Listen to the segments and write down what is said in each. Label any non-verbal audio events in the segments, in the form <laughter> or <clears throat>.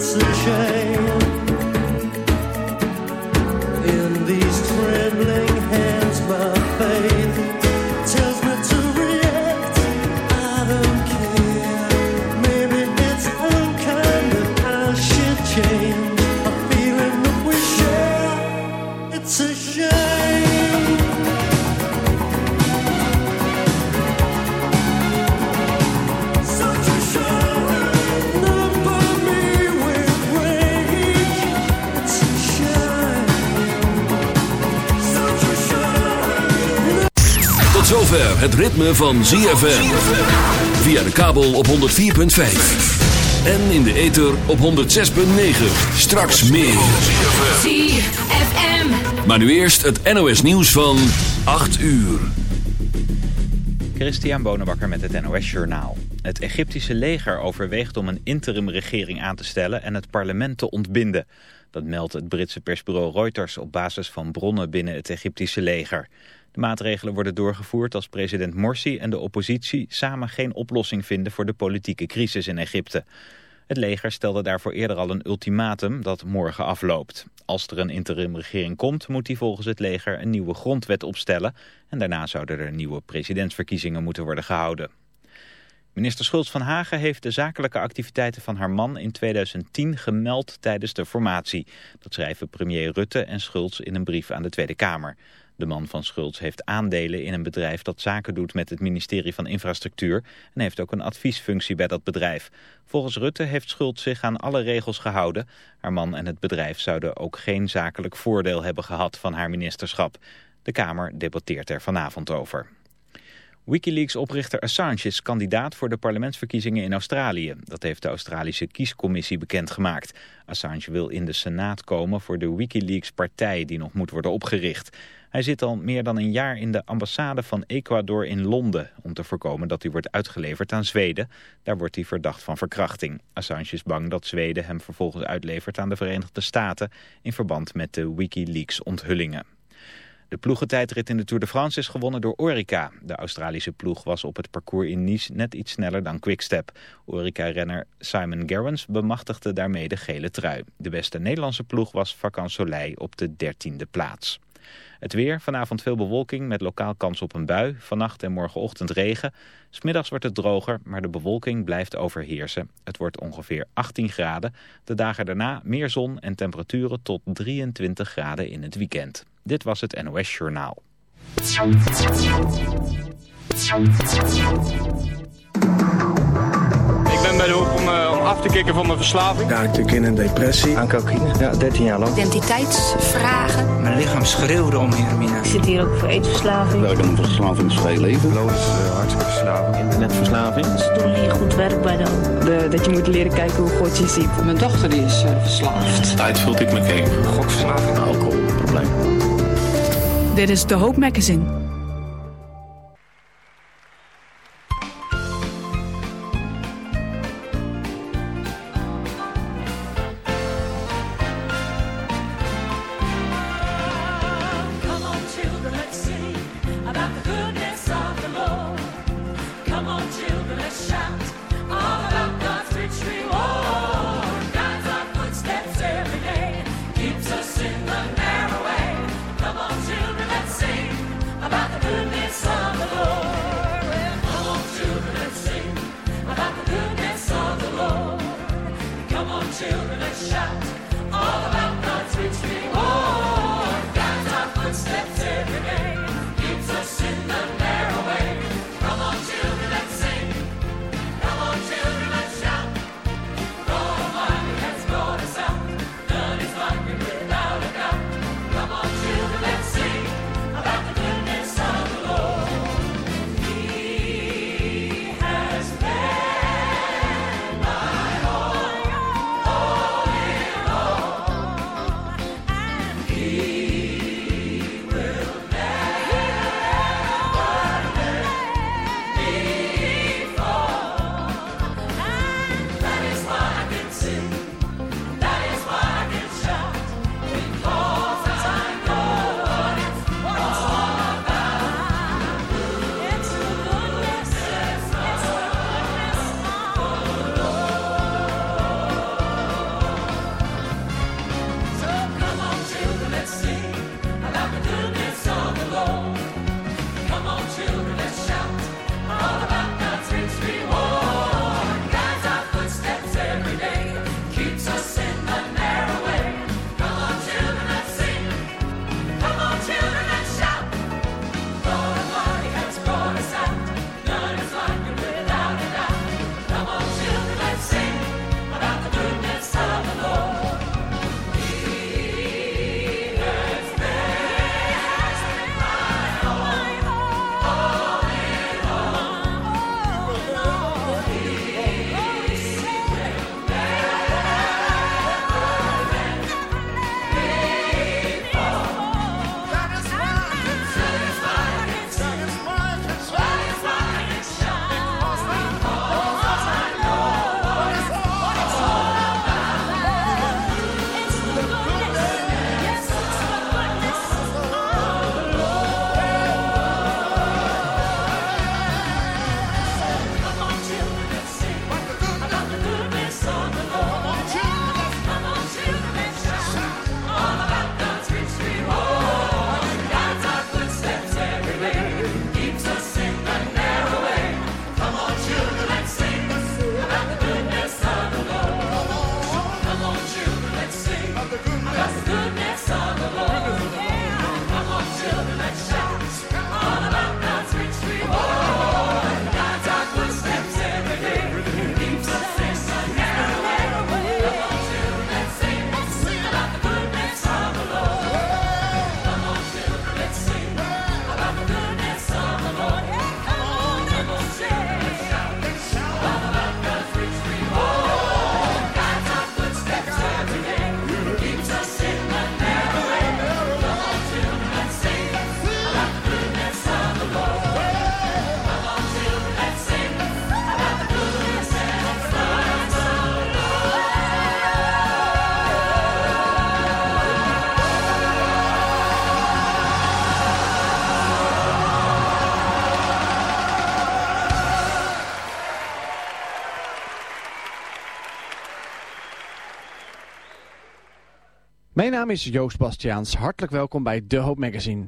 此去。Ritme van ZFM. Via de kabel op 104.5. En in de ether op 106.9. Straks meer. ZFM. Maar nu eerst het NOS nieuws van 8 uur. Christian Bonenbakker met het NOS Journaal. Het Egyptische leger overweegt om een interimregering aan te stellen en het parlement te ontbinden. Dat meldt het Britse persbureau Reuters op basis van bronnen binnen het Egyptische leger. Maatregelen worden doorgevoerd als president Morsi en de oppositie samen geen oplossing vinden voor de politieke crisis in Egypte. Het leger stelde daarvoor eerder al een ultimatum dat morgen afloopt. Als er een interimregering komt, moet die volgens het leger een nieuwe grondwet opstellen. En daarna zouden er nieuwe presidentsverkiezingen moeten worden gehouden. Minister Schultz van Hagen heeft de zakelijke activiteiten van haar man in 2010 gemeld tijdens de formatie. Dat schrijven premier Rutte en Schultz in een brief aan de Tweede Kamer. De man van Schultz heeft aandelen in een bedrijf dat zaken doet met het ministerie van Infrastructuur en heeft ook een adviesfunctie bij dat bedrijf. Volgens Rutte heeft Schultz zich aan alle regels gehouden. Haar man en het bedrijf zouden ook geen zakelijk voordeel hebben gehad van haar ministerschap. De Kamer debatteert er vanavond over. Wikileaks-oprichter Assange is kandidaat voor de parlementsverkiezingen in Australië. Dat heeft de Australische kiescommissie bekendgemaakt. Assange wil in de Senaat komen voor de Wikileaks-partij die nog moet worden opgericht. Hij zit al meer dan een jaar in de ambassade van Ecuador in Londen... om te voorkomen dat hij wordt uitgeleverd aan Zweden. Daar wordt hij verdacht van verkrachting. Assange is bang dat Zweden hem vervolgens uitlevert aan de Verenigde Staten... in verband met de Wikileaks-onthullingen. De ploegentijdrit in de Tour de France is gewonnen door Orica. De Australische ploeg was op het parcours in Nice net iets sneller dan Quickstep. Orica-renner Simon Gerrans bemachtigde daarmee de gele trui. De beste Nederlandse ploeg was Vacan Soleil op de dertiende plaats. Het weer, vanavond veel bewolking met lokaal kans op een bui. Vannacht en morgenochtend regen. Smiddags wordt het droger, maar de bewolking blijft overheersen. Het wordt ongeveer 18 graden. De dagen daarna meer zon en temperaturen tot 23 graden in het weekend. Dit was het NOS Journaal. Ik ben bij de hoek om, eh, af te kicken van mijn verslaving. Ja, ik in een depressie. Aan cocaïne? Ja, 13 jaar lang. Identiteitsvragen. Mijn lichaam schreeuwde om heroïne. Ik zit hier ook voor eetverslaving. Ik heb een verslavingsvrij leven. hartstikke Internetverslaving. Ze doen hier goed werk bij dan. De, dat je moet leren kijken hoe God je ziet. Mijn dochter die is eh, verslaafd. Tijd vult ik me game. Gokverslaving. Alcoholprobleem. Dit is de Hope Magazine. shot. Mijn naam is Joost Bastiaans. Hartelijk welkom bij The Hope Magazine.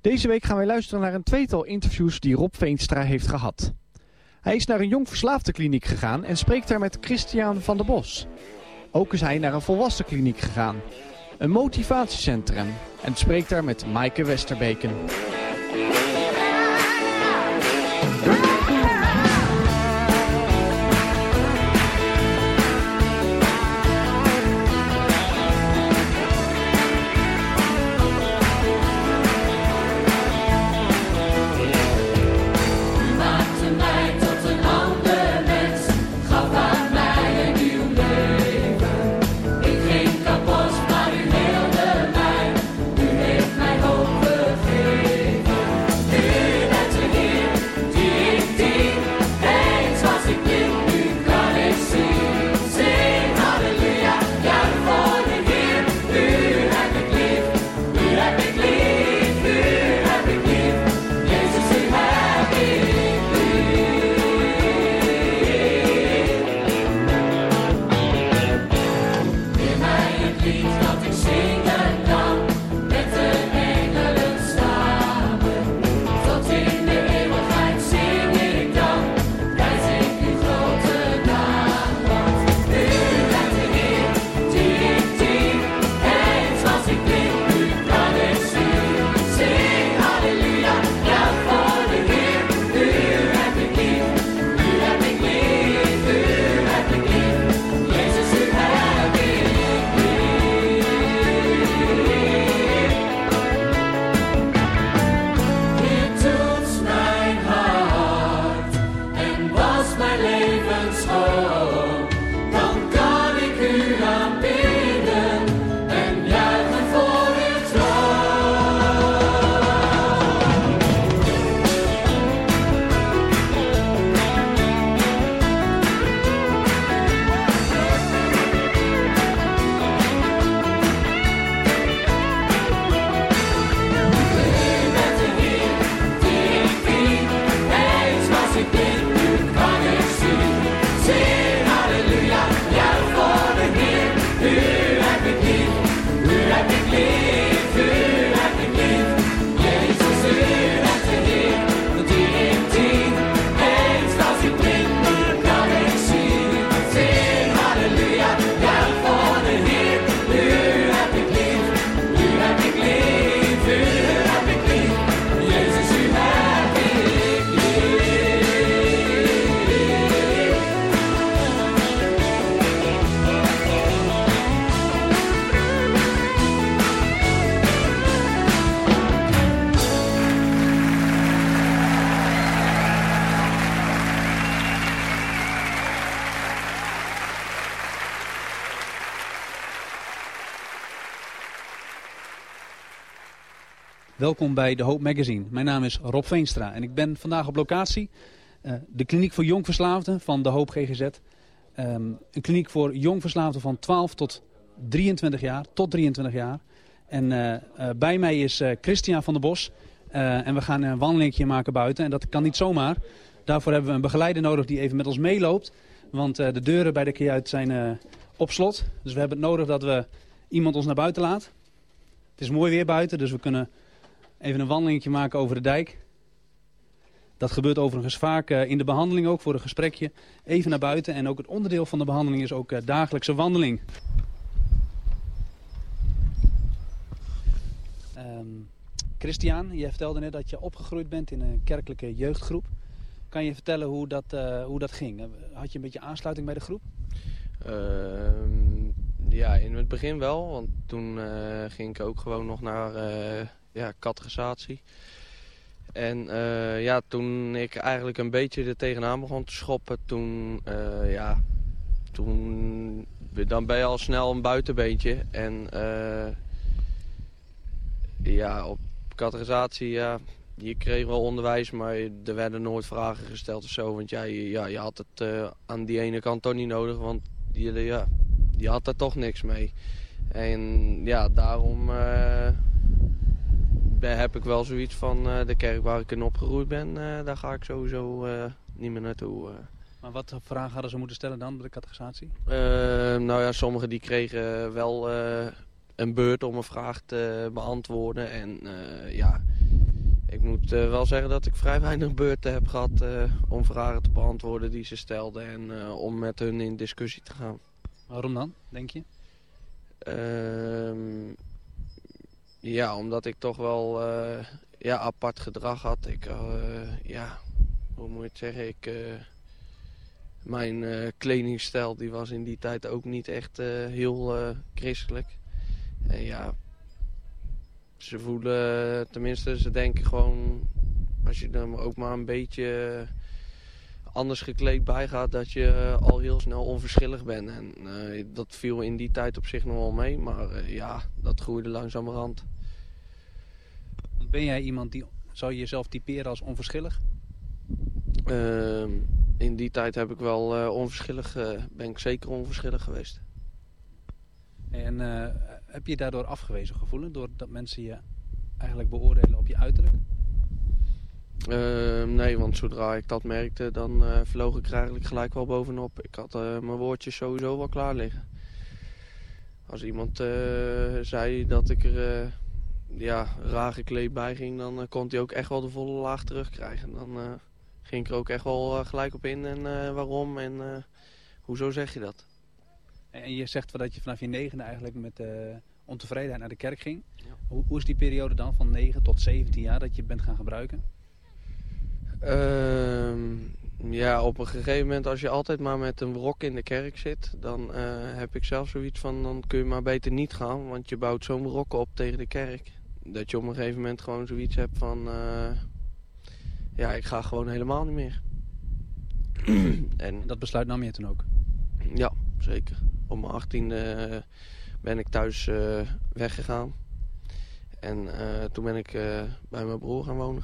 Deze week gaan wij luisteren naar een tweetal interviews die Rob Veenstra heeft gehad. Hij is naar een jong verslaafdenkliniek gegaan en spreekt daar met Christian van der Bos. Ook is hij naar een volwassenkliniek gegaan, een motivatiecentrum, en spreekt daar met Maaike Westerbeken. Welkom bij de Hoop Magazine. Mijn naam is Rob Veenstra en ik ben vandaag op locatie. Uh, de kliniek voor jongverslaafden van de Hoop GGZ. Um, een kliniek voor jongverslaafden van 12 tot 23 jaar, tot 23 jaar. En uh, uh, bij mij is Christian van der Bos. en we gaan een wandelingje maken buiten. En dat kan niet zomaar. Daarvoor hebben we een begeleider nodig die even met ons meeloopt. Want de deuren bij de kajuit zijn op slot. Dus we hebben het nodig dat we iemand ons naar buiten laat. Het is mooi weer buiten, dus we kunnen even een wandelingetje maken over de dijk. Dat gebeurt overigens vaak uh, in de behandeling ook voor een gesprekje. Even naar buiten en ook het onderdeel van de behandeling is ook uh, dagelijkse wandeling. Um, Christian, je vertelde net dat je opgegroeid bent in een kerkelijke jeugdgroep. Kan je vertellen hoe dat, uh, hoe dat ging? Had je een beetje aansluiting bij de groep? ja, in het begin wel. Want toen ging ik ook gewoon nog naar ja, categorisatie. En uh, ja, toen ik eigenlijk een beetje er tegenaan begon te schoppen, toen, uh, ja, toen, dan ben je al snel een buitenbeentje. En uh, ja, op categorisatie, ja, je kreeg wel onderwijs, maar er werden nooit vragen gesteld of zo. Want ja, je, ja, je had het aan die ene kant toch niet nodig, want je, ja, je had er toch niks mee. En ja, daarom heb ik wel zoiets van uh, de kerk waar ik in opgegroeid ben, uh, daar ga ik sowieso uh, niet meer naartoe. Maar wat vragen hadden ze moeten stellen dan bij de catechisatie? nou ja, sommigen die kregen wel een beurt om een vraag te beantwoorden. En eh, ja, ik moet eh, wel zeggen dat ik vrij weinig beurten heb gehad eh, om vragen te beantwoorden die ze stelden. En eh, om met hun in discussie te gaan. Waarom dan, denk je? Ja, omdat ik toch wel eh, ja, apart gedrag had. Ik, eh, ja, hoe moet je het zeggen? Ik, eh, mijn kledingstijl die was in die tijd ook niet echt heel christelijk. En ja, ze voelen, tenminste ze denken gewoon, als je er ook maar een beetje anders gekleed bij gaat, dat je eh, al heel snel onverschillig bent. En eh, dat viel in die tijd op zich nog wel mee, maar eh, ja, dat groeide langzamerhand. Ben jij iemand die, zou je jezelf typeren als onverschillig? Ehm, in die tijd heb ik wel onverschillig, ben ik zeker onverschillig geweest. En heb je je daardoor afgewezen gevoelen? Doordat mensen je eigenlijk beoordelen op je uiterlijk? Ehm, nee, want zodra ik dat merkte, dan eh, vloog ik er eigenlijk gelijk wel bovenop. Ik had eh, mijn woordjes sowieso wel klaar liggen. Als iemand eh, zei dat ik er ja, raar gekleed bij ging, dan kon hij ook echt wel de volle laag terugkrijgen. Dan ging ik er ook echt wel gelijk op in en waarom en hoezo zeg je dat. En je zegt wel dat je vanaf je negende eigenlijk met ontevredenheid naar de kerk ging. Hoe, hoe is die periode dan van 9 tot 17 jaar dat je bent gaan gebruiken? Ehm, ja, op een gegeven moment als je altijd maar met een rok in de kerk zit, dan eh, heb ik zelf zoiets van, dan kun je maar beter niet gaan, want je bouwt zo'n rok op tegen de kerk. Dat je op een gegeven moment gewoon zoiets hebt van, eh, ja, ik ga gewoon helemaal niet meer. <clears throat> en dat besluit nam je toen ook? Ja, zeker. Op mijn achttiende eh, ben ik thuis weggegaan. En toen ben ik bij mijn broer gaan wonen.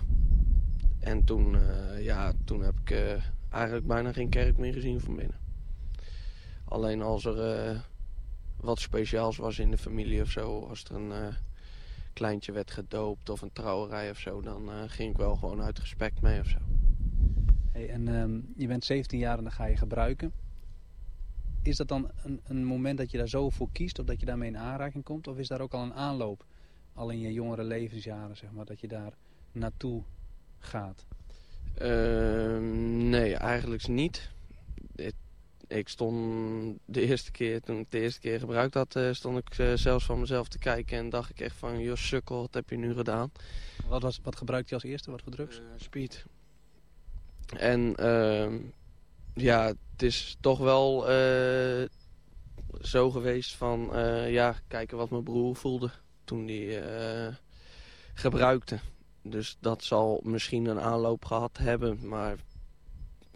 En toen, eh, ja, toen heb ik eh, eigenlijk bijna geen kerk meer gezien van binnen. Alleen als er eh, wat speciaals was in de familie of zo, als er een kleintje werd gedoopt of een trouwerij of zo, dan ging ik wel gewoon uit respect mee of zo. Hey, en ehm, je bent 17 jaar en dan ga je gebruiken. Is dat dan een, een moment dat je daar zo voor kiest of dat je daarmee in aanraking komt? Of is daar ook al een aanloop, al in je jongere levensjaren, zeg maar, dat je daar naartoe gaat? Ehm, nee, eigenlijk niet. Ik, ik stond de eerste keer, toen ik de eerste keer gebruikt had, eh, stond ik eh, zelfs van mezelf te kijken en dacht ik echt van, joh sukkel, wat heb je nu gedaan? Wat, was, wat gebruikte je als eerste? Wat voor drugs? Eh, speed. En ehm, ja, het is toch wel zo geweest van, ja, kijken wat mijn broer voelde toen hij eh, gebruikte. Dus dat zal misschien een aanloop gehad hebben, maar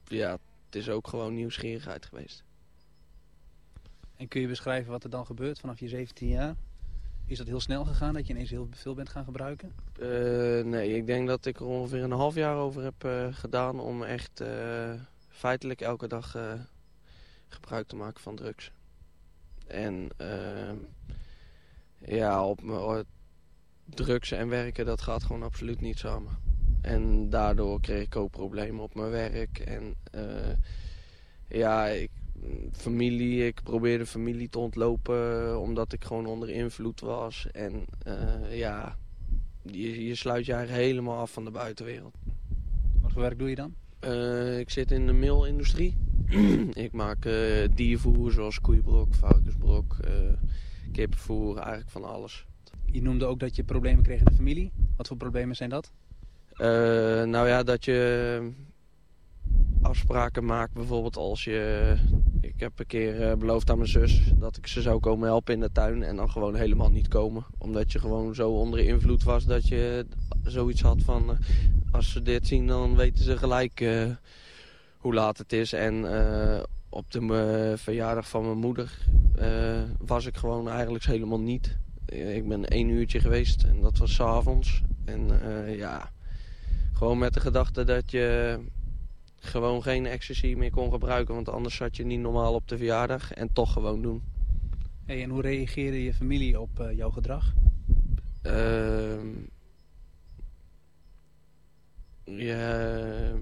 ja, het is ook gewoon nieuwsgierigheid geweest. En kun je beschrijven wat er dan gebeurt vanaf je 17 jaar? Is dat heel snel gegaan dat je ineens heel veel bent gaan gebruiken? Eh, nee, ik denk dat ik er ongeveer een half jaar over heb eh, gedaan om echt eh, feitelijk elke dag gebruik te maken van drugs. En ja, op drugs en werken, dat gaat gewoon absoluut niet samen. En daardoor kreeg ik ook problemen op mijn werk. En eh, ja, ik, familie, ik probeerde familie te ontlopen omdat ik gewoon onder invloed was. En eh, ja, je, je sluit je eigenlijk helemaal af van de buitenwereld. Wat voor werk doe je dan? Eh, ik zit in de mailindustrie. <clears throat> ik maak diervoer zoals koeienbrok, varkensbrok, kippenvoer, eigenlijk van alles. Je noemde ook dat je problemen kreeg in de familie. Wat voor problemen zijn dat? Eh, nou ja, dat je afspraken maakt bijvoorbeeld als je... Ik heb een keer eh, beloofd aan mijn zus dat ik ze zou komen helpen in de tuin en dan gewoon helemaal niet komen. Omdat je gewoon zo onder invloed was dat je zoiets had van... eh, als ze dit zien dan weten ze gelijk eh, hoe laat het is. En eh, op de eh, verjaardag van mijn moeder eh, was ik gewoon eigenlijk helemaal niet. Eh, Ik ben één uurtje geweest en dat was 's avonds. En eh, ja, gewoon met de gedachte dat je gewoon geen ecstasy meer kon gebruiken. Want anders zat je niet normaal op de verjaardag en toch gewoon doen. Hey, en hoe reageerde je familie op eh, jouw gedrag? Ehm ja,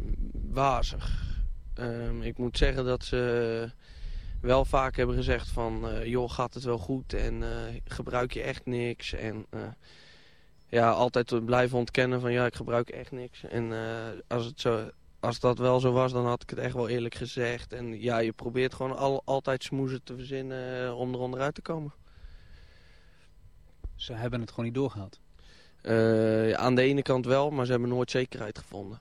wazig. Ehm, ik moet zeggen dat ze wel vaak hebben gezegd van... eh, joh, gaat het wel goed en eh, gebruik je echt niks. En eh, ja, altijd blijven ontkennen van ja, ik gebruik echt niks. En als, het zo, als dat wel zo was, dan had ik het echt wel eerlijk gezegd. En ja, je probeert gewoon al, altijd smoezen te verzinnen om er onderuit te komen. Ze hebben het gewoon niet doorgehad. Eh, aan de ene kant wel, maar ze hebben nooit zekerheid gevonden.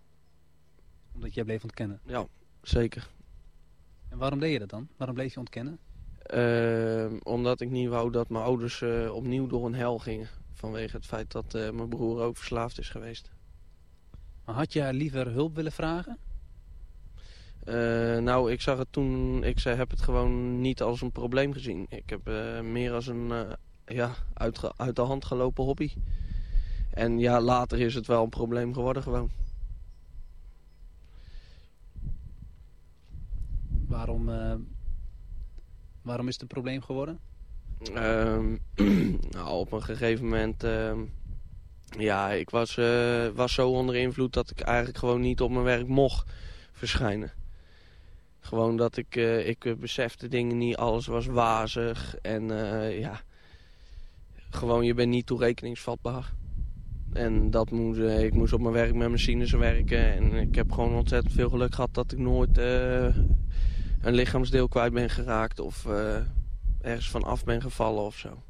Omdat jij bleef ontkennen. Ja, zeker. En waarom deed je dat dan? Waarom bleef je ontkennen? Ehm, omdat ik niet wou dat mijn ouders eh, opnieuw door een hel gingen. Vanwege het feit dat eh, mijn broer ook verslaafd is geweest. Maar had je haar liever hulp willen vragen? Eh, nou, ik zag het toen... Ik zei, heb het gewoon niet als een probleem gezien. Ik heb meer als een ja, uit de hand gelopen hobby. En ja, later is het wel een probleem geworden gewoon. Waarom, eh, waarom is het een probleem geworden? Ehm, <clears throat> nou, op een gegeven moment... ehm, ja, ik was, eh, was zo onder invloed dat ik eigenlijk gewoon niet op mijn werk mocht verschijnen. Gewoon dat ik, eh, ik besefte dingen niet, alles was wazig. En ja, gewoon je bent niet toerekeningsvatbaar. En dat moest, ik moest op mijn werk met machines werken. En ik heb gewoon ontzettend veel geluk gehad dat ik nooit een lichaamsdeel kwijt ben geraakt. Of eh, ergens van af ben gevallen of zo.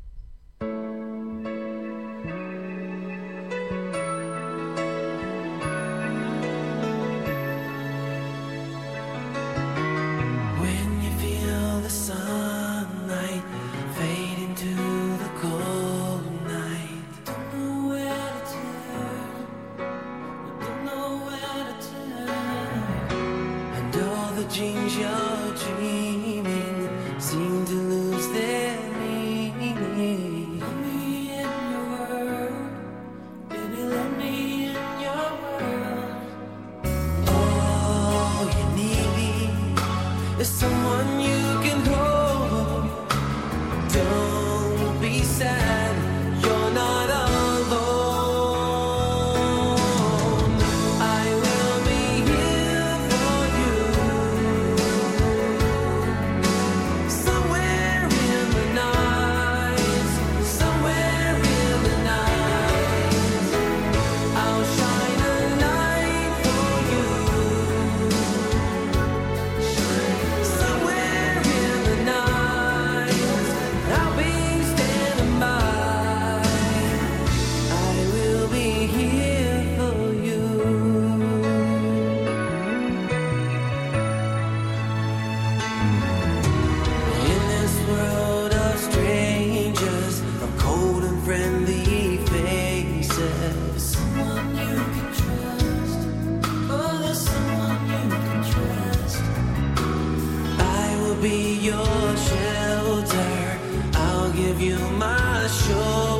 Shelter. I'll give you my shoulder.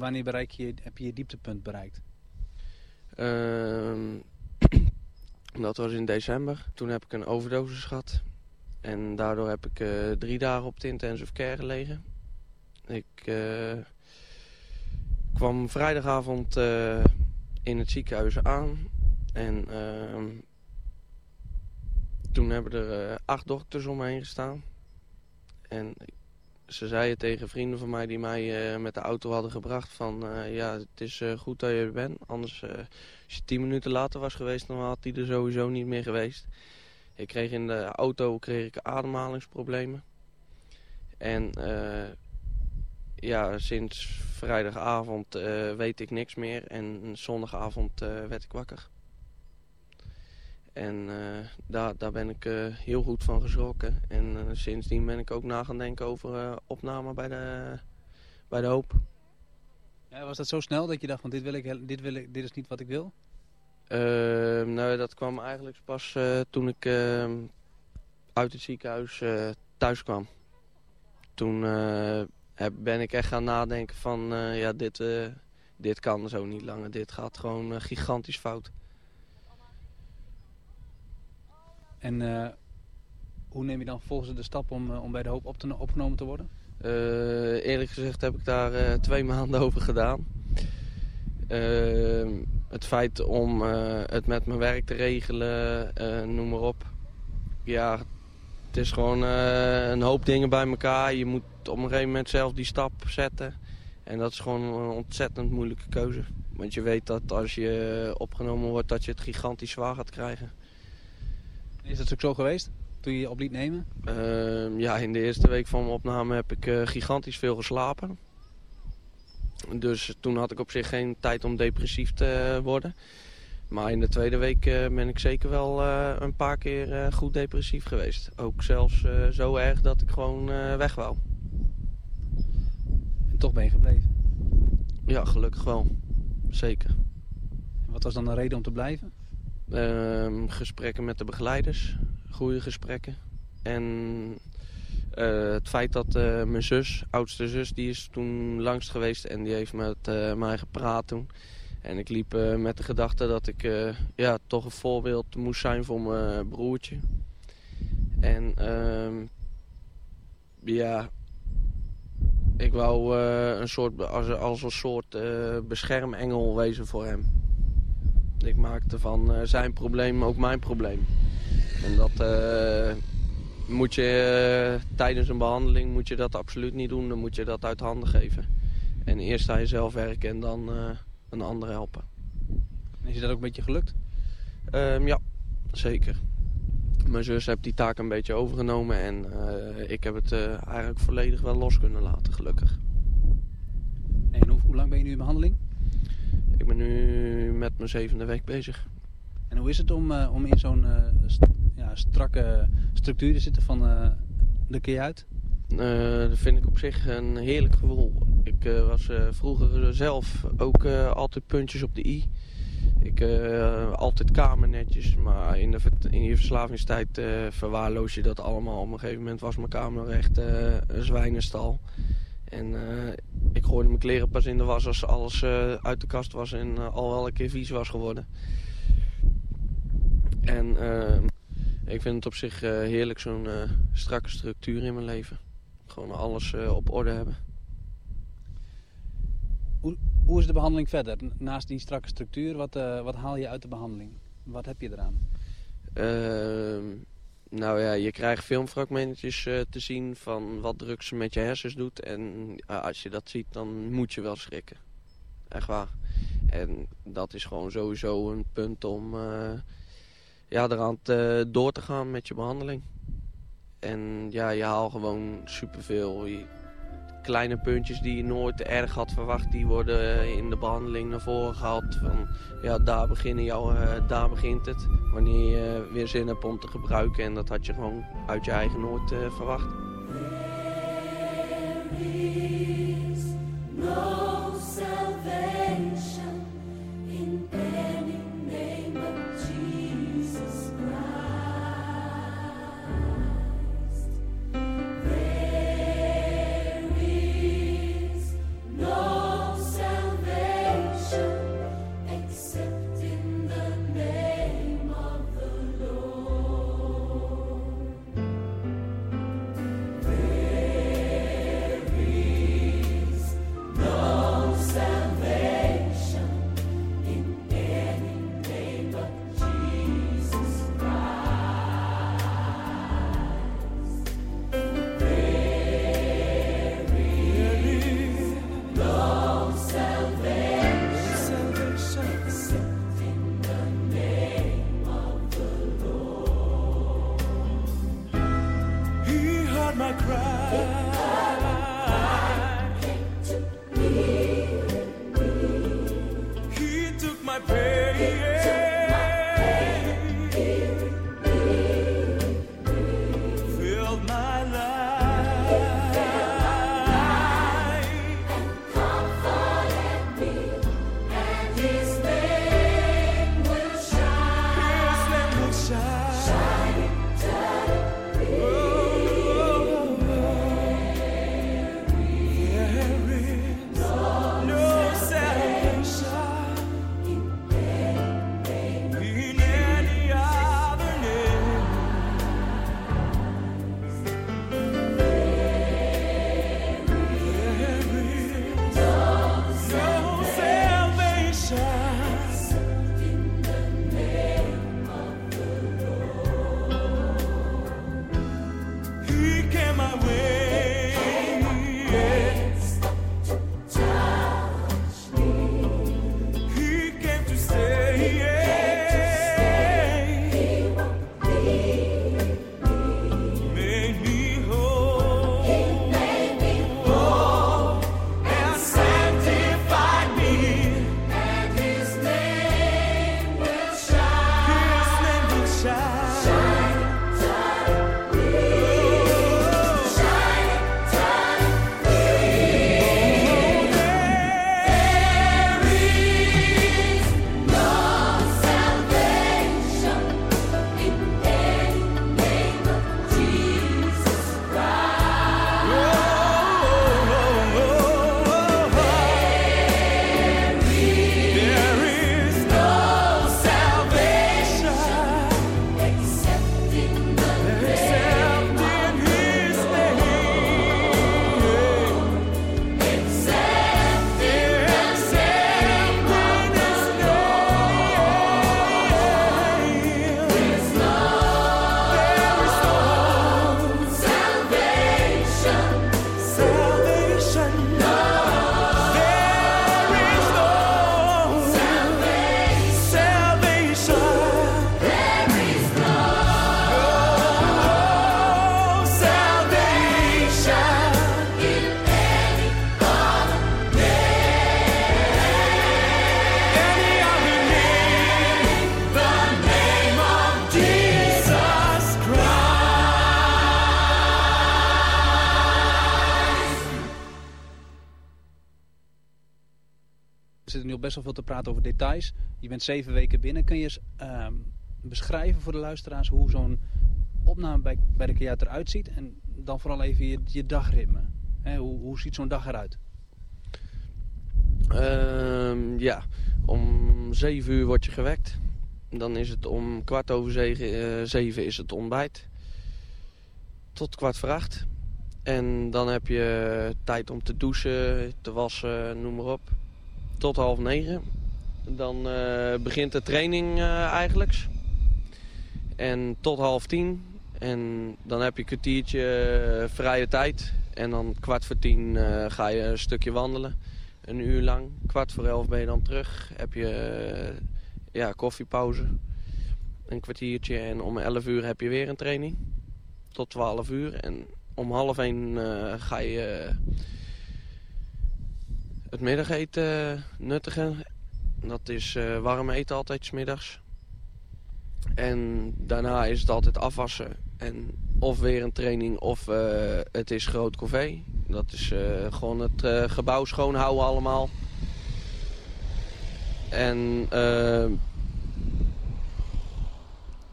Wanneer bereik je, heb je je dieptepunt bereikt? Ehm, <clears throat> dat was in december. Toen heb ik een overdosis gehad. En daardoor heb ik eh, drie dagen op de intensive care gelegen. Ik eh, kwam vrijdagavond eh, in het ziekenhuis aan. En ehm, toen hebben er acht dokters om me heen gestaan. En ze zeiden tegen vrienden van mij die mij met de auto hadden gebracht van... ja, het is goed dat je er bent. Anders, als je tien minuten later was geweest, dan had hij er sowieso niet meer geweest. Ik kreeg in de auto kreeg ik ademhalingsproblemen. En ja, sinds vrijdagavond weet ik niks meer. En zondagavond werd ik wakker. En daar, daar ben ik heel goed van geschrokken. En sindsdien ben ik ook na gaan denken over opname bij de, bij de hoop. Ja, was dat zo snel dat je dacht van dit, wil ik, dit, wil ik, dit is niet wat ik wil? Uh, nou, dat kwam eigenlijk pas uh, toen ik uh, uit het ziekenhuis thuis kwam. Toen heb, ben ik echt gaan nadenken van, ja, dit, dit kan zo niet langer. Dit gaat gewoon gigantisch fout. En hoe neem je dan volgens de stap om, om bij de hoop opgenomen te worden? eerlijk gezegd heb ik daar twee <laughs> maanden over gedaan. Ehm, het feit om het met mijn werk te regelen, noem maar op. Ja, het is gewoon een hoop dingen bij elkaar. Je moet op een gegeven moment zelf die stap zetten. En dat is gewoon een ontzettend moeilijke keuze. Want je weet dat als je opgenomen wordt, dat je het gigantisch zwaar gaat krijgen. Is dat ook zo geweest, toen je je op liet nemen? Ehm, ja, in de eerste week van mijn opname heb ik gigantisch veel geslapen. Dus toen had ik op zich geen tijd om depressief te worden. Maar in de tweede week eh, ben ik zeker wel uh, een paar keer goed depressief geweest. Ook zelfs zo erg dat ik gewoon weg wou. En toch ben je gebleven? Ja, gelukkig wel. Zeker. En wat was dan de reden om te blijven? Ehm, gesprekken met de begeleiders. Goede gesprekken. En uh, het feit dat uh, mijn zus, oudste zus, die is toen langs geweest en die heeft met uh, mij gepraat toen. En ik liep met de gedachte dat ik ja, toch een voorbeeld moest zijn voor mijn broertje. En ehm, ja, ik wou een soort, als, als een soort beschermengel wezen voor hem. Ik maakte van zijn probleem ook mijn probleem. En dat moet je uh, tijdens een behandeling moet je dat absoluut niet doen. Dan moet je dat uit handen geven. En eerst aan jezelf werken en dan een ander helpen. Is je dat ook een beetje gelukt? Um, ja, zeker. Mijn zus heeft die taak een beetje overgenomen en uh, ik heb het eigenlijk volledig wel los kunnen laten, gelukkig. En hoe, hoe lang ben je nu in behandeling? Ik ben nu met mijn zevende week bezig. En hoe is het om, om in zo'n ja, strakke structuren zitten van uh, de keer uit? Dat vind ik op zich een heerlijk gevoel. Ik was vroeger zelf ook altijd puntjes op de i. Ik altijd kamernetjes, maar in, de, in je verslavingstijd verwaarloos je dat allemaal. Op een gegeven moment was mijn kamer echt een zwijnenstal. En ik gooide mijn kleren pas in de was als alles uit de kast was en al wel een keer vies was geworden. En ik vind het op zich uh, heerlijk zo'n uh, strakke structuur in mijn leven. Gewoon alles uh, op orde hebben. Hoe, hoe, is de behandeling verder? Naast die strakke structuur, wat, wat haal je uit de behandeling? Wat heb je eraan? Ehm, nou ja, je krijgt filmfragmentjes te zien van wat drugs met je hersens doet. En als je dat ziet, dan moet je wel schrikken. Echt waar. En dat is gewoon sowieso een punt om ja, eraan te, door te gaan met je behandeling. En ja, je haalt gewoon superveel. Kleine puntjes die je nooit erg had verwacht, die worden in de behandeling naar voren gehaald. Van, ja, daar, beginnen jou, uh, daar begint het. Wanneer je weer zin hebt om te gebruiken. En dat had je gewoon uit je eigen nooit verwacht. There is no salvation in any zitten nu al best wel veel te praten over details. Je bent zeven weken binnen. Kun je eens ehm, beschrijven voor de luisteraars hoe zo'n opname bij, bij de kajuit eruit ziet? En dan vooral even je, je dagritme. Hè, hoe, hoe ziet zo'n dag eruit? Ehm, ja, om 7 uur word je gewekt. Dan is het om kwart over zeven, eh, zeven is het ontbijt. Tot kwart voor acht. En dan heb je tijd om te douchen, te wassen, noem maar op. Tot half negen. Dan eh, begint de training eh, eigenlijk. En tot half tien. En dan heb je een kwartiertje eh, vrije tijd. En dan kwart voor tien ga je een stukje wandelen. Een uur lang. Kwart voor elf ben je dan terug. Heb je ja, koffiepauze. Een kwartiertje. En om elf uur heb je weer een training. Tot twaalf uur. En om half één ga je het middageten nuttigen. Dat is eh, warm eten altijd 's middags. En daarna is het altijd afwassen. En of weer een training of eh, het is groot café. Dat is eh, gewoon het eh, gebouw schoonhouden allemaal. En eh,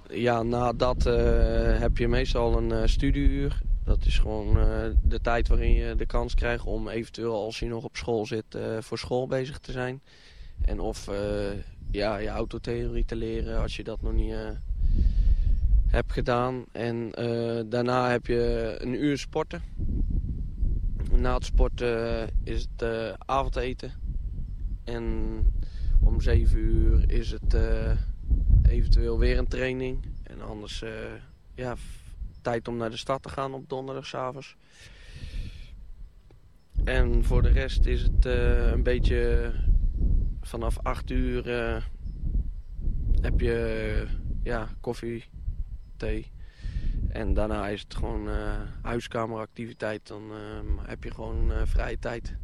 ja, na dat eh, heb je meestal een eh, studieuur. Dat is gewoon eh, de tijd waarin je de kans krijgt om eventueel als je nog op school zit eh, voor school bezig te zijn. En of eh, ja, je autotheorie te leren als je dat nog niet hebt gedaan. En daarna heb je een uur sporten. Na het sporten is het avondeten. En om 7 uur is het eventueel weer een training. En anders ja, tijd om naar de stad te gaan op donderdagavond. En voor de rest is het eh, een beetje vanaf 8 uur eh, heb je ja, koffie, thee. En daarna is het gewoon eh, huiskameractiviteit. Dan eh, heb je gewoon vrije tijd.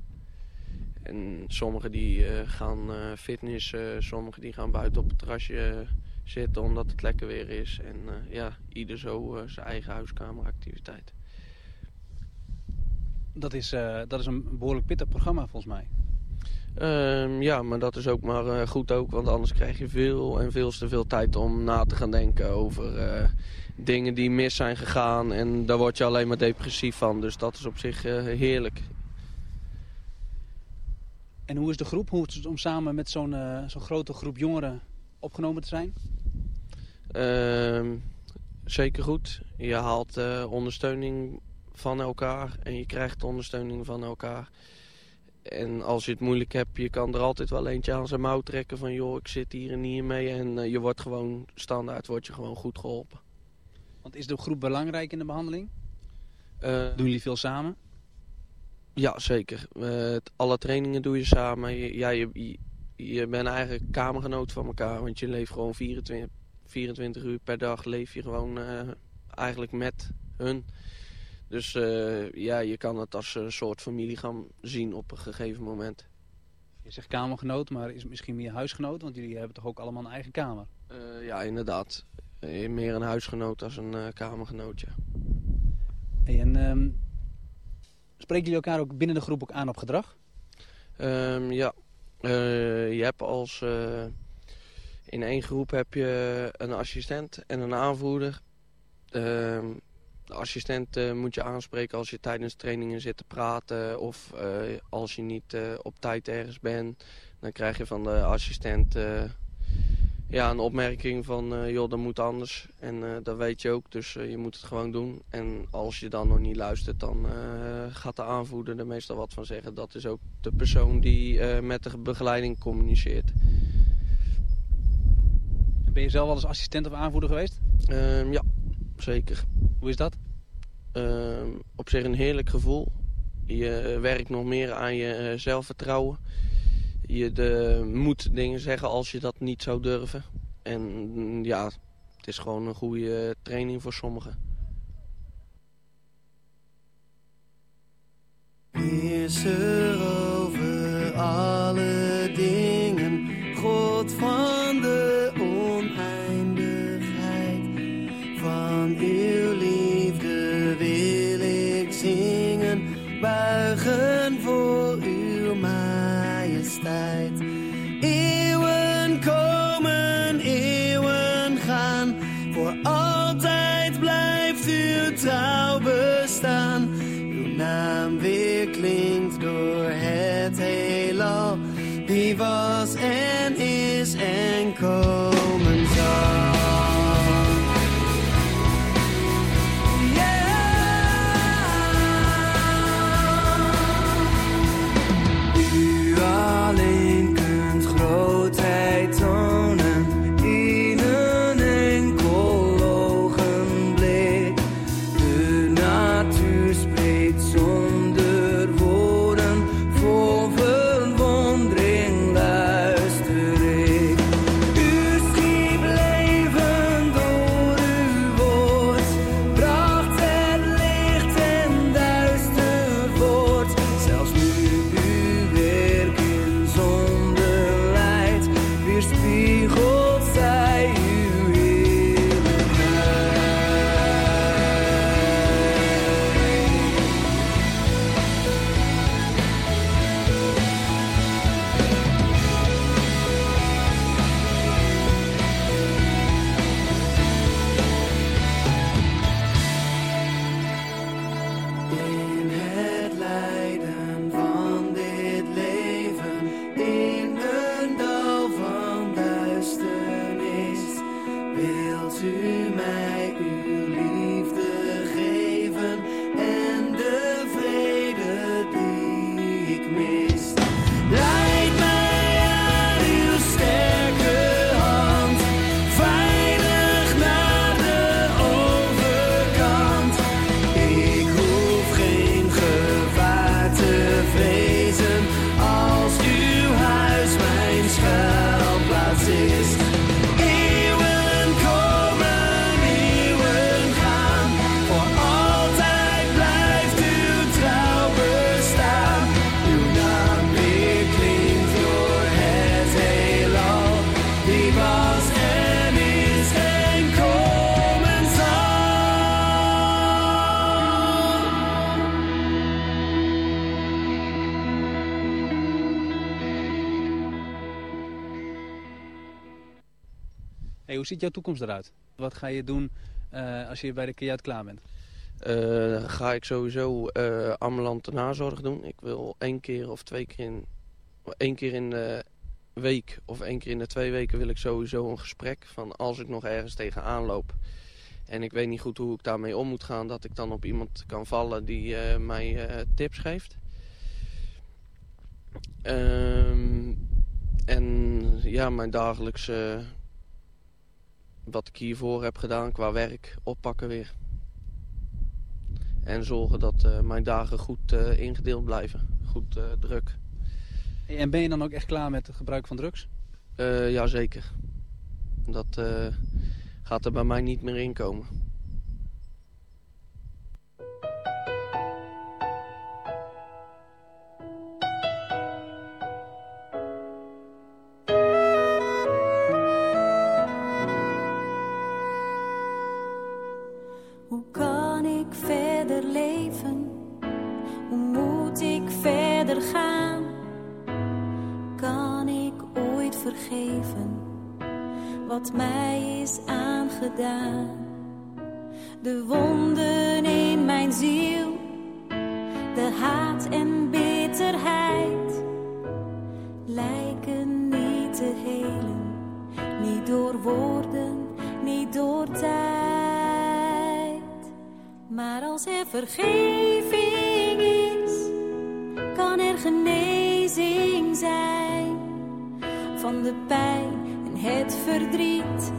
En sommigen die gaan fitnessen, sommigen die gaan buiten op het terrasje zitten omdat het lekker weer is. En eh, ja, ieder zo eh, zijn eigen huiskameractiviteit. Dat is, eh, dat is een behoorlijk pittig programma volgens mij. Ehm, ja, maar dat is ook maar goed ook, want anders krijg je veel en veel te veel tijd om na te gaan denken over dingen die mis zijn gegaan. En daar word je alleen maar depressief van, dus dat is op zich heerlijk. En hoe is de groep? Hoe is het om samen met zo'n zo'n grote groep jongeren opgenomen te zijn? Ehm, zeker goed. Je haalt eh, ondersteuning van elkaar en je krijgt ondersteuning van elkaar. En als je het moeilijk hebt, je kan er altijd wel eentje aan zijn mouw trekken van joh, ik zit hier en hier mee. En eh, je wordt gewoon standaard, word je gewoon goed geholpen. Want is de groep belangrijk in de behandeling? Eh, Doen jullie veel samen? Ja, zeker. Alle trainingen doe je samen. Je, ja, je, je, je bent eigenlijk kamergenoot van elkaar. Want je leeft gewoon 24, 24 uur per dag leef je gewoon eh, eigenlijk met hun. Dus eh, ja, je kan het als een soort familie gaan zien op een gegeven moment. Je zegt kamergenoot, maar is het misschien meer huisgenoot? Want jullie hebben toch ook allemaal een eigen kamer? Eh, ja, inderdaad. Eh, meer een huisgenoot als een eh, kamergenootje. Hey, en ehm, spreken jullie elkaar ook binnen de groep ook aan op gedrag? Ehm, ja, Eh, je hebt als... in één groep heb je een assistent en een aanvoerder. Ehm, de assistent eh, moet je aanspreken als je tijdens trainingen zit te praten... of eh, als je niet eh, op tijd ergens bent. Dan krijg je van de assistent ja, een opmerking van... joh, dat moet anders. En dat weet je ook, dus je moet het gewoon doen. En als je dan nog niet luistert, dan gaat de aanvoerder er meestal wat van zeggen. Dat is ook de persoon die met de begeleiding communiceert. En ben je zelf wel eens assistent of aanvoerder geweest? Ehm, ja, zeker. Hoe is dat? Ehm, op zich een heerlijk gevoel. Je werkt nog meer aan je eh, zelfvertrouwen. Je de, moet dingen zeggen als je dat niet zou durven. En mm, ja, het is gewoon een goede training voor sommigen. Is er over alle dingen, God van Hoe ziet jouw toekomst eruit? Wat ga je doen eh, als je bij de kajuit klaar bent? Eh, ga ik sowieso eh ambulante nazorg doen. Ik wil één keer of twee keer in, één keer in de week of één keer in de twee weken wil ik sowieso een gesprek van als ik nog ergens tegenaan loop en ik weet niet goed hoe ik daarmee om moet gaan, dat ik dan op iemand kan vallen die mij tips geeft. Ehm, en ja, mijn dagelijkse wat ik hiervoor heb gedaan qua werk oppakken weer. En zorgen dat eh, mijn dagen goed eh, ingedeeld blijven. Goed eh, druk. En ben je dan ook echt klaar met het gebruik van drugs? Jazeker. Dat gaat er bij mij niet meer in komen. Vergeven wat mij is aangedaan? De wonden in mijn ziel, de haat en bitterheid lijken niet te helen, niet door woorden, niet door tijd. Maar als er vergeving is, kan er genezing zijn van de pijn en het verdriet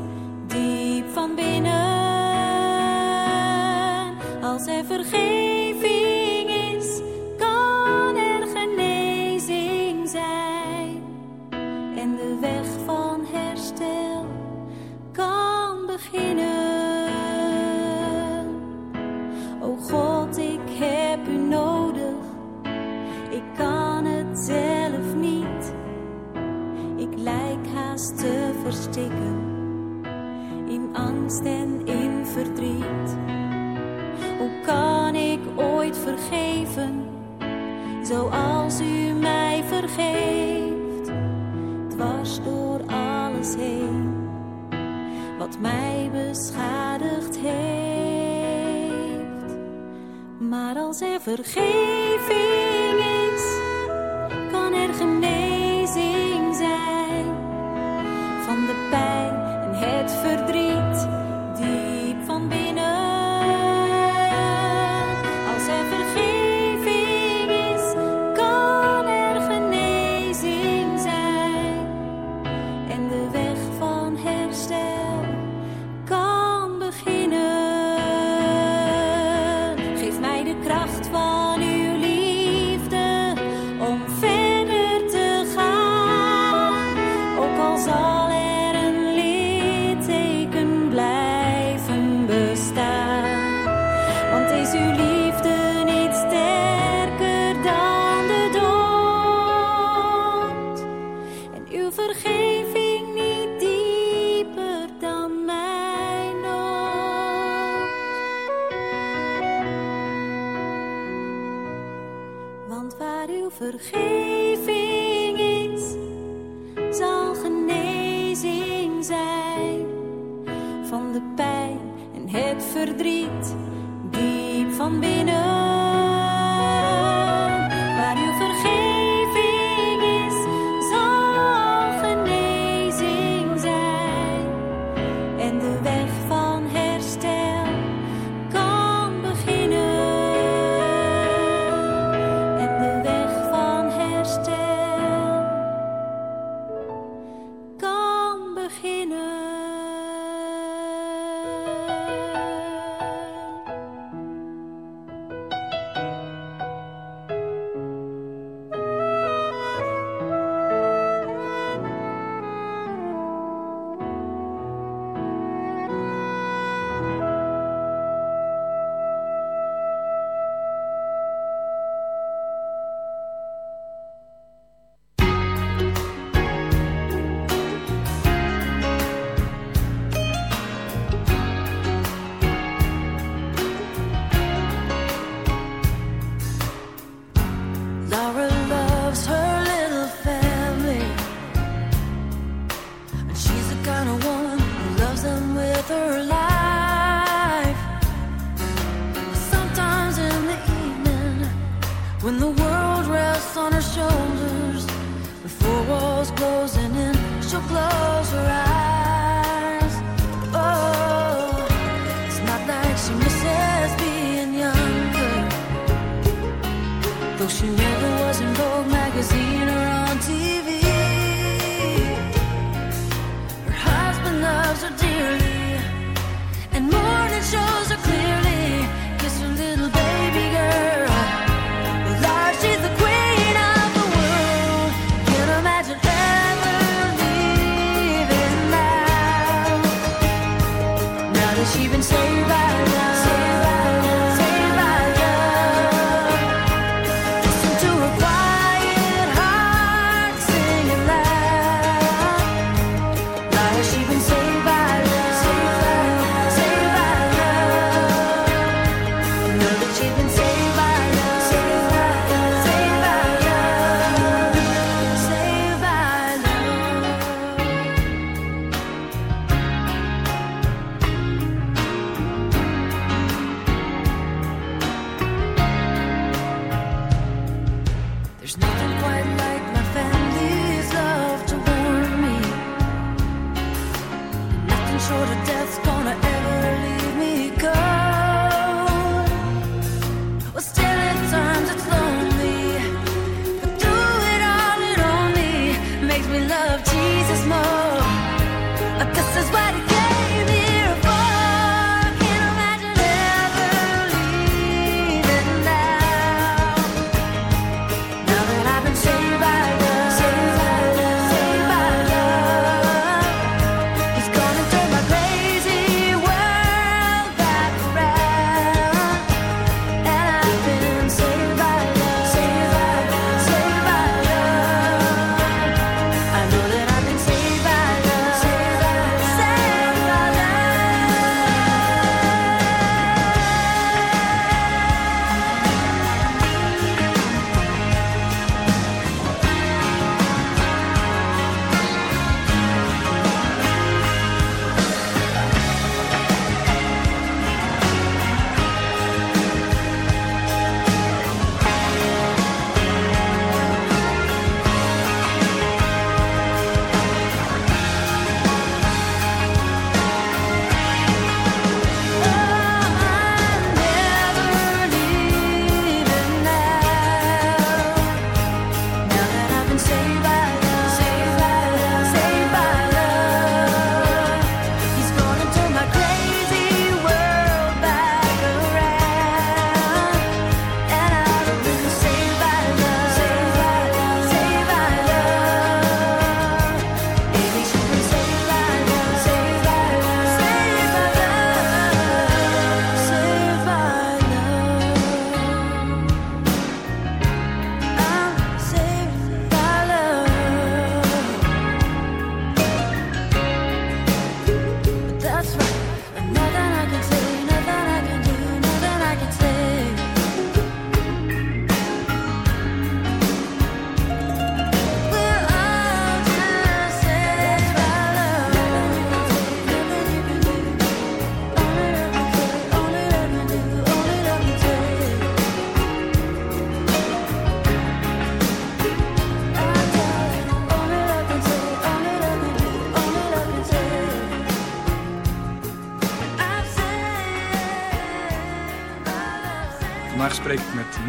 diep van binnen. Als er vergeving is, kan er genezing zijn en de weg van herstel kan beginnen. Mij beschadigd heeft. Maar als er vergeving is, waar uw vergeving iets zal genezing zijn van de pijn en het verdriet.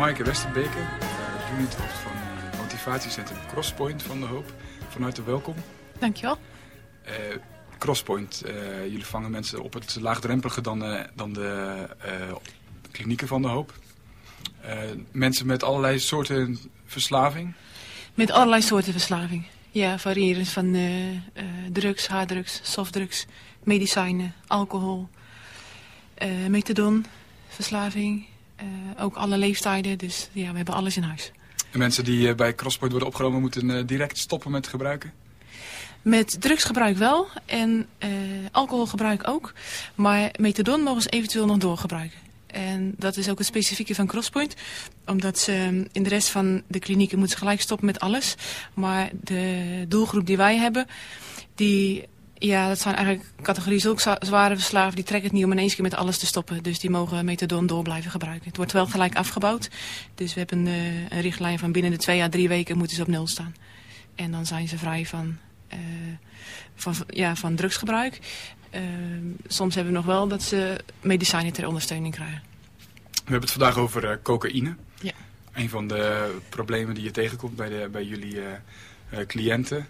Maaike Westerbeke, uh, unithoofd van uh, motivatiecentrum Crosspoint van de Hoop. Van harte welkom. Dankjewel. Uh, Crosspoint, jullie vangen mensen op het laagdrempelige dan, dan de klinieken van de Hoop. mensen met allerlei soorten verslaving. Met allerlei soorten verslaving. Ja, variërend van drugs, harddrugs, softdrugs, medicijnen, alcohol, methadon, verslaving, ook alle leeftijden. Dus ja, we hebben alles in huis. En mensen die uh, bij Crossport worden opgenomen moeten uh, direct stoppen met gebruiken? Met drugsgebruik wel en alcoholgebruik ook. Maar methadon mogen ze eventueel nog doorgebruiken. En dat is ook het specifieke van Crosspoint. Omdat ze in de rest van de klinieken moeten ze gelijk stoppen met alles. Maar de doelgroep die wij hebben, die ja, dat zijn eigenlijk categorieën zulke zware verslaafden. Die trekken het niet om ineens keer met alles te stoppen. Dus die mogen methadon door blijven gebruiken. Het wordt wel gelijk afgebouwd. Dus we hebben een, uh, een richtlijn van binnen de twee à drie weken moeten ze op nul staan. En dan zijn ze vrij van, uh, van, ja, van drugsgebruik. Uh, soms hebben we nog wel dat ze medicijnen ter ondersteuning krijgen. We hebben het vandaag over cocaïne. Ja. Een van de problemen die je tegenkomt bij, de, bij jullie cliënten.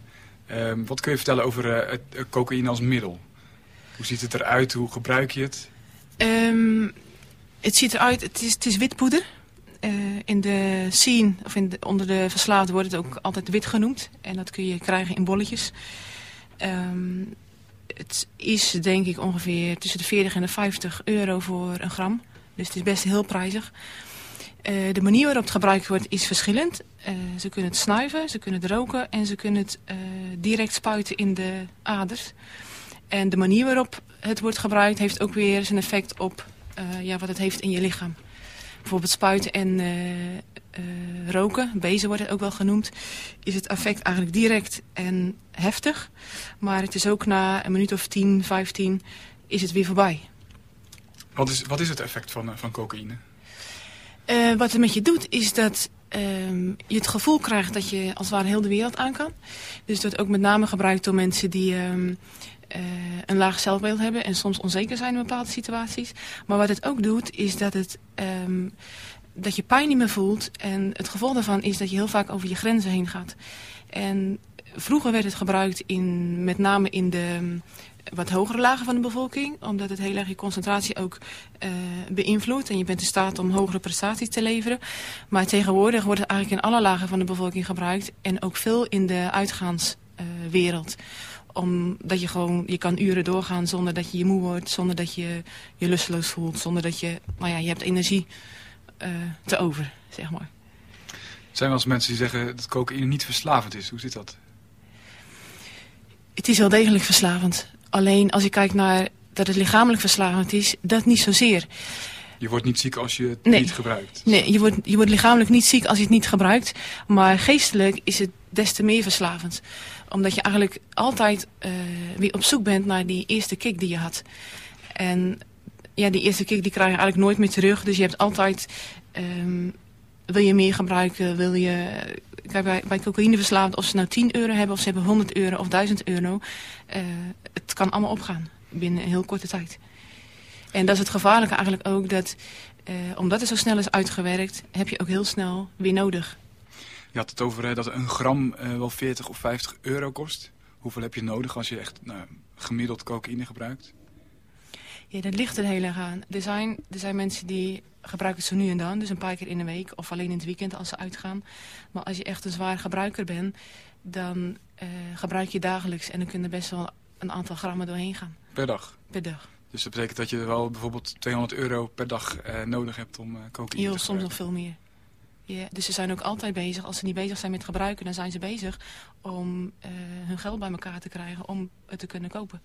Um, wat kun je vertellen over uh, het, cocaïne als middel? Hoe ziet het eruit? Hoe gebruik je het? Um, het ziet eruit, het is, het is wit poeder. Uh, in de scene, of in de, onder de verslaafden wordt het ook altijd wit genoemd. En dat kun je krijgen in bolletjes. Um, het is denk ik ongeveer tussen de 40 en de 50 euro voor een gram. Dus het is best heel prijzig. Uh, de manier waarop het gebruikt wordt is verschillend. Uh, ze kunnen het snuiven, ze kunnen het roken en ze kunnen het uh, direct spuiten in de aders. En de manier waarop het wordt gebruikt heeft ook weer zijn effect op ja, wat het heeft in je lichaam. Bijvoorbeeld spuiten en roken, bezen wordt het ook wel genoemd, is het effect eigenlijk direct en heftig. Maar het is ook na een minuut of 10, 15 is het weer voorbij. Wat is, wat is het effect van, van cocaïne? Uh, wat het met je doet is dat uh, je het gevoel krijgt dat je als het ware heel de wereld aan kan. Dus wordt ook met name gebruikt door mensen die uh, een laag zelfbeeld hebben en soms onzeker zijn in bepaalde situaties. Maar wat het ook doet is dat, het, ehm, dat je pijn niet meer voelt. En het gevolg daarvan is dat je heel vaak over je grenzen heen gaat. En vroeger werd het gebruikt in, met name in de wat hogere lagen van de bevolking. Omdat het heel erg je concentratie ook uh, beïnvloedt. En je bent in staat om hogere prestaties te leveren. Maar tegenwoordig wordt het eigenlijk in alle lagen van de bevolking gebruikt. En ook veel in de uitgaanswereld. Uh, omdat je gewoon, je kan uren doorgaan zonder dat je je moe wordt. Zonder dat je je lusteloos voelt. Zonder dat je, nou ja, je hebt energie uh, te over, zeg maar. Er zijn wel eens mensen die zeggen dat cocaïne niet verslavend is. Hoe zit dat? Het is wel degelijk verslavend. Alleen als je kijkt naar dat het lichamelijk verslavend is, dat niet zozeer. Je wordt niet ziek als je het nee. niet gebruikt? Nee, je wordt, je wordt lichamelijk niet ziek als je het niet gebruikt. Maar geestelijk is het des te meer verslavend. Omdat je eigenlijk altijd uh, weer op zoek bent naar die eerste kick die je had. En ja, die eerste kick die krijg je eigenlijk nooit meer terug. Dus je hebt altijd... Um, wil je meer gebruiken? Wil je... Kijk, bij, bij cocaïneverslaafd, of ze nou 10 euro hebben... of ze hebben 100 euro of 1000 euro... Uh, het kan allemaal opgaan binnen een heel korte tijd. En dat is het gevaarlijke eigenlijk ook... dat uh, omdat het zo snel is uitgewerkt... heb je ook heel snel weer nodig. Je had het over uh, dat een gram wel 40 of 50 euro kost. Hoeveel heb je nodig als je echt nou, gemiddeld cocaïne gebruikt? Ja, dat ligt er heel erg aan. Er zijn, er zijn mensen die gebruiken het zo nu en dan. Dus een paar keer in de week of alleen in het weekend als ze uitgaan. Maar als je echt een zwaar gebruiker bent... dan uh, gebruik je dagelijks. En dan kunnen er best wel een aantal grammen doorheen gaan. Per dag? Per dag. Dus dat betekent dat je wel bijvoorbeeld 200 euro per dag uh, nodig hebt om uh, cocaïne Heel, soms nog veel meer. Ja, dus ze zijn ook altijd bezig. Als ze niet bezig zijn met gebruiken, dan zijn ze bezig om uh, hun geld bij elkaar te krijgen om het te kunnen kopen.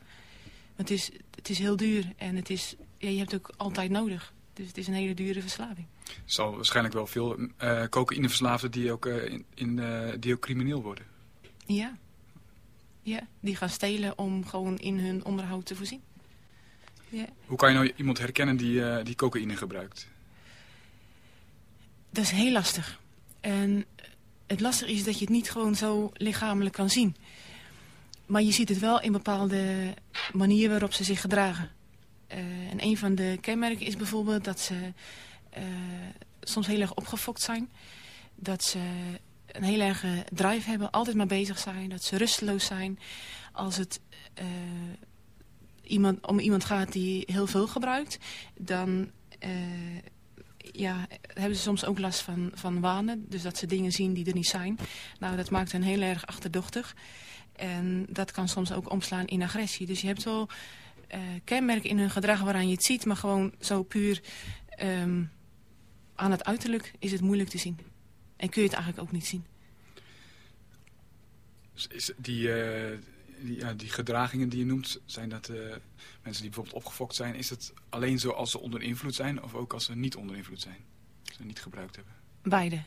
Het is, het is heel duur en het is, ja, je hebt het ook altijd nodig. Dus het is een hele dure verslaving. Er zal waarschijnlijk wel veel uh, cocaïneverslaafden die ook, uh, in, in, uh, die ook crimineel worden. Ja. Ja, die gaan stelen om gewoon in hun onderhoud te voorzien. Ja. Hoe kan je nou iemand herkennen die, die cocaïne gebruikt? Dat is heel lastig. En het lastige is dat je het niet gewoon zo lichamelijk kan zien. Maar je ziet het wel in bepaalde manieren waarop ze zich gedragen. Uh, en een van de kenmerken is bijvoorbeeld dat ze uh, soms heel erg opgefokt zijn. Dat ze een heel erg drive hebben, altijd maar bezig zijn. Dat ze rusteloos zijn. Als het uh, iemand, om iemand gaat die heel veel gebruikt, dan ja, hebben ze soms ook last van, van wanen. Dus dat ze dingen zien die er niet zijn. Nou, dat maakt hen heel erg achterdochtig. En dat kan soms ook omslaan in agressie. Dus je hebt wel uh, kenmerken in hun gedrag waaraan je het ziet... maar gewoon zo puur um, aan het uiterlijk is het moeilijk te zien. En kun je het eigenlijk ook niet zien. Is die, uh, die, ja, die gedragingen die je noemt, zijn dat uh, mensen die bijvoorbeeld opgefokt zijn... is het alleen zo als ze onder invloed zijn of ook als ze niet onder invloed zijn? Als ze niet gebruikt hebben? Beide.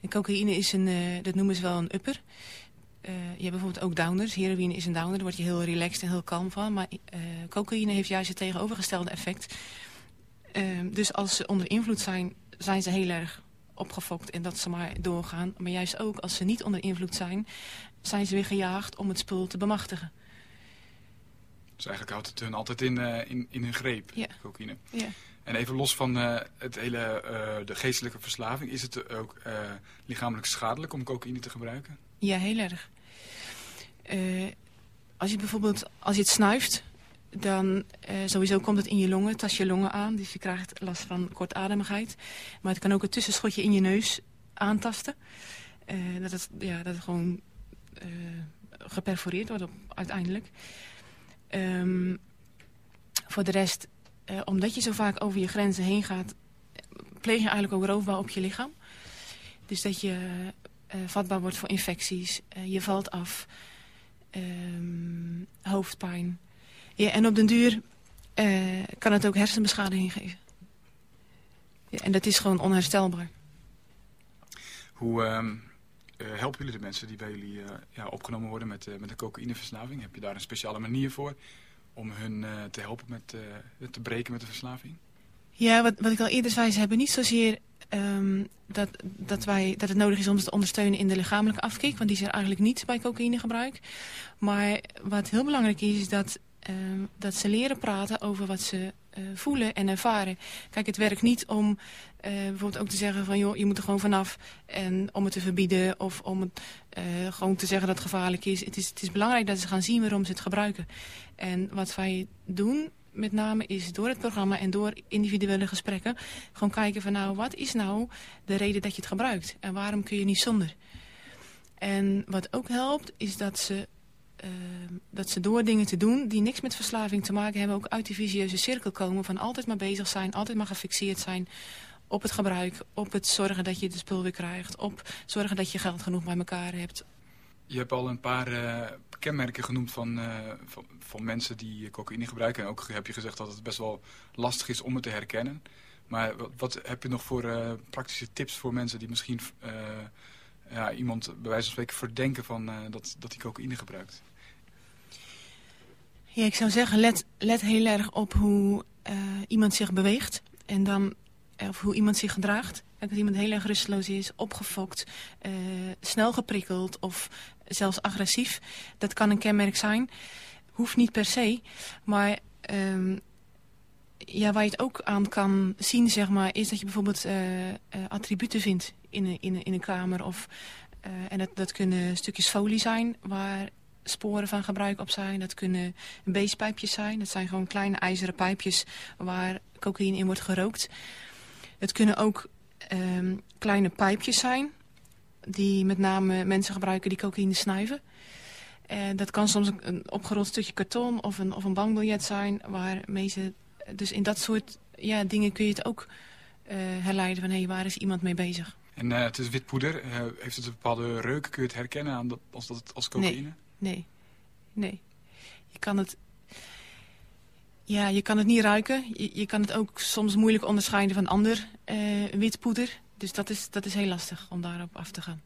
En cocaïne is een, dat noemen ze wel een upper. Uh, je hebt bijvoorbeeld ook downers. Heroïne is een downer, daar word je heel relaxed en heel kalm van. Maar uh, cocaïne heeft juist het tegenovergestelde effect. Uh, dus als ze onder invloed zijn, zijn ze heel erg opgefokt en dat ze maar doorgaan. Maar juist ook als ze niet onder invloed zijn, zijn ze weer gejaagd om het spul te bemachtigen. Dus eigenlijk houdt het hun altijd in, uh, in, in hun greep, ja. cocaïne. Ja. En even los van het hele, de geestelijke verslaving, is het ook lichamelijk schadelijk om cocaïne te gebruiken? Ja, heel erg. Als je bijvoorbeeld als je het snuift, dan uh, sowieso komt het in je longen, tast je longen aan. Dus je krijgt last van kortademigheid. Maar het kan ook het tussenschotje in je neus aantasten. Uh, dat, het, ja, dat het gewoon uh, geperforeerd wordt uiteindelijk. Um, voor de rest, omdat je zo vaak over je grenzen heen gaat... pleeg je eigenlijk ook roofbouw op je lichaam. Dus dat je vatbaar wordt voor infecties. je valt af. Um, hoofdpijn. Ja, en op den duur uh, kan het ook hersenbeschadiging geven. Ja, en dat is gewoon onherstelbaar. Hoe uh, uh, helpen jullie de mensen die bij jullie ja, opgenomen worden met, met een cocaïneverslaving? Heb je daar een speciale manier voor om hun te helpen met te breken met de verslaving? Ja, wat, wat ik al eerder zei, ze hebben niet zozeer um, dat, dat, wij, dat het nodig is om ze te ondersteunen in de lichamelijke afkik. Want die is eigenlijk niet bij cocaïnegebruik. Maar wat heel belangrijk is, is dat uh, dat ze leren praten over wat ze uh, voelen en ervaren. Kijk, het werkt niet om uh, bijvoorbeeld ook te zeggen van... joh, je moet er gewoon vanaf en om het te verbieden... of om het gewoon te zeggen dat het gevaarlijk is. Het, is. het is belangrijk dat ze gaan zien waarom ze het gebruiken. En wat wij doen met name is door het programma en door individuele gesprekken... gewoon kijken van nou, wat is nou de reden dat je het gebruikt? En waarom kun je niet zonder? En wat ook helpt, is dat ze uh, dat ze door dingen te doen die niks met verslaving te maken hebben... ook uit die visieuze cirkel komen van altijd maar bezig zijn, altijd maar gefixeerd zijn... op het gebruik, op het zorgen dat je de spul weer krijgt... op zorgen dat je geld genoeg bij elkaar hebt. Je hebt al een paar uh, kenmerken genoemd van, uh, van, van, mensen die cocaïne gebruiken. En ook heb je gezegd dat het best wel lastig is om het te herkennen. Maar wat, wat heb je nog voor praktische tips voor mensen die misschien... ja, iemand bij wijze van spreken verdenken van, dat, dat hij cocaïne gebruikt? Ja, ik zou zeggen, let, let heel erg op hoe iemand zich beweegt. En dan, of hoe iemand zich gedraagt. Als iemand heel erg rusteloos is, opgefokt, uh, snel geprikkeld of zelfs agressief. Dat kan een kenmerk zijn. Hoeft niet per se. Maar um, ja, waar je het ook aan kan zien, zeg maar, is dat je bijvoorbeeld uh, uh, attributen vindt in een, in een, in een kamer. Of, uh, en dat, dat kunnen stukjes folie zijn waar sporen van gebruik op zijn. Dat kunnen beestpijpjes zijn. Dat zijn gewoon kleine ijzeren pijpjes waar cocaïne in wordt gerookt. Het kunnen ook um, kleine pijpjes zijn die met name mensen gebruiken die cocaïne snuiven. En dat kan soms een opgerold stukje karton of een, of een bankbiljet zijn. Waarmee ze, dus in dat soort ja, dingen kun je het ook uh, herleiden van hé, hey, waar is iemand mee bezig. En uh, het is wit poeder. Uh, heeft het een bepaalde reuk? Kun je het herkennen aan als, dat, als cocaïne? Nee. Nee, nee. Je kan het... Ja, je kan het niet ruiken. Je, je kan het ook soms moeilijk onderscheiden van ander wit poeder. Dus dat is, dat is heel lastig om daarop af te gaan.